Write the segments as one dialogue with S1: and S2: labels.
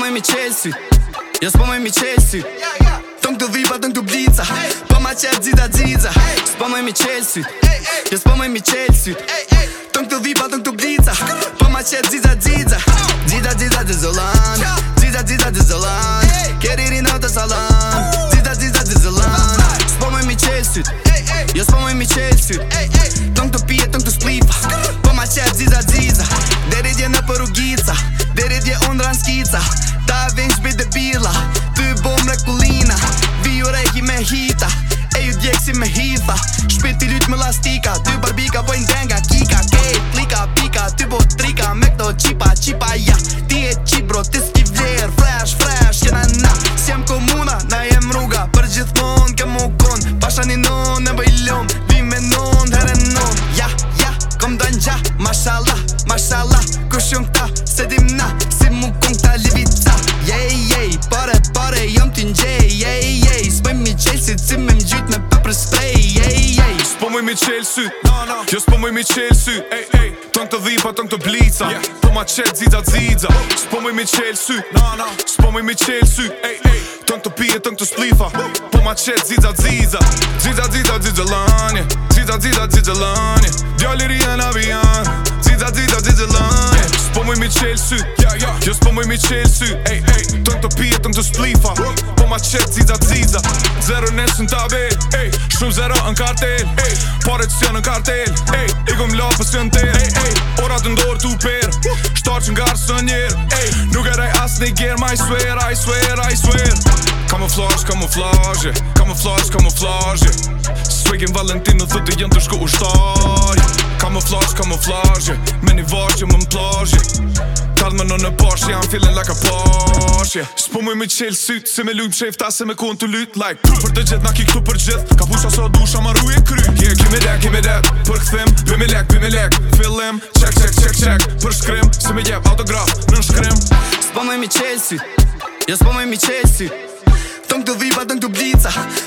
S1: моими Челси Я с мамами Челси Там, кто виба, там, кто блица Помочь от дзида дзидза С мамами Челси Я с мамами Челси Там, кто виба, там, кто блица Помочь от дзида дзидза Дзида дзида дзизолан Дзида дзида дзизолан Керирина это салан Lorenza Ta vinë shbi debila Tu bo mrekulina Vi u reki me hita E ju djekësi me hitha Shpiti lyt me lastika Tu barbika bojnë denga Kika, kejt, plika, pika shumë ta Se dim na, si mu kong ta libita Yej, yeah, pare, pare, jom t'i njej Yej, yeah, yej, s'poj me qelë si me
S2: mgjyt me paper spray Yej, yeah, S'poj me qelë sy, no, no. kjo s'poj me qelë sy Ej, ej, tong të dhipa, tong të blica Po ma qelë dzidza dzidza S'poj me qelë sy, no, no. s'poj me qelë sy Ej, ej, tong të pije, tong të splifa Po ma qelë dzidza dzidza Dzidza dzidza dzidza lani Dzidza dzidza dzidza lani Djalli rien sy yeah, yeah. Just po më i mi qenë sy Ej, ej, do në të pijë të më të splifa Po ma qëtë zizat ziza. Zero nes në tabel ej, Shumë zero në kartel hey. Pare të sion në kartel hey. I kom la për sion të të të Ora të ndorë të per Shtar që nga rë së njerë Nuk e raj asë një gjerë Ma i swear, i swear, i swear Kamuflash, kamuflash, kamuflash, kamuflash Sveqin Valentinë dhëtë dhë dhë dhë dhë dhë kamuflajë Me një vargjë më më plajë Kallë më në në bashë, jam feeling like a posh yeah. S'po me qelë sytë, se me lujmë qefta, se me kohën të lytë Like, për të gjithë, na ki këtu për gjithë Ka pusha sa dusha, ma rruje kry Yeah, kimi dhe, kimi dhe, për këthim
S1: Bimi lek, bimi lek, fillim Check, check, check, check, për shkrim Se me jeb autograf, në në shkrim S'po muj me qelë sytë, jo s'po muj me qelë sytë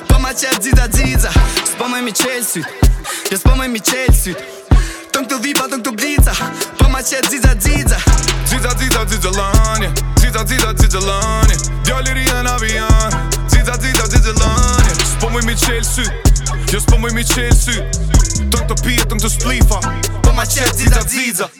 S1: Pa ma qatë dzita dzica S'po muj me qelë jo, Tëng të vipa, tëng të
S2: blica Pa po ma qëtë zizë a zizë Zizë a zizë a zizë a lanje Zizë a zizë lanje Dja liri e në avian Zizë a zizë a zizë lanje Së po mëj mi qelë sy Jo së po mëj mi qëllë sy Tëng të pia, tëng të splifa Pa po ma qëtë zizë a zizë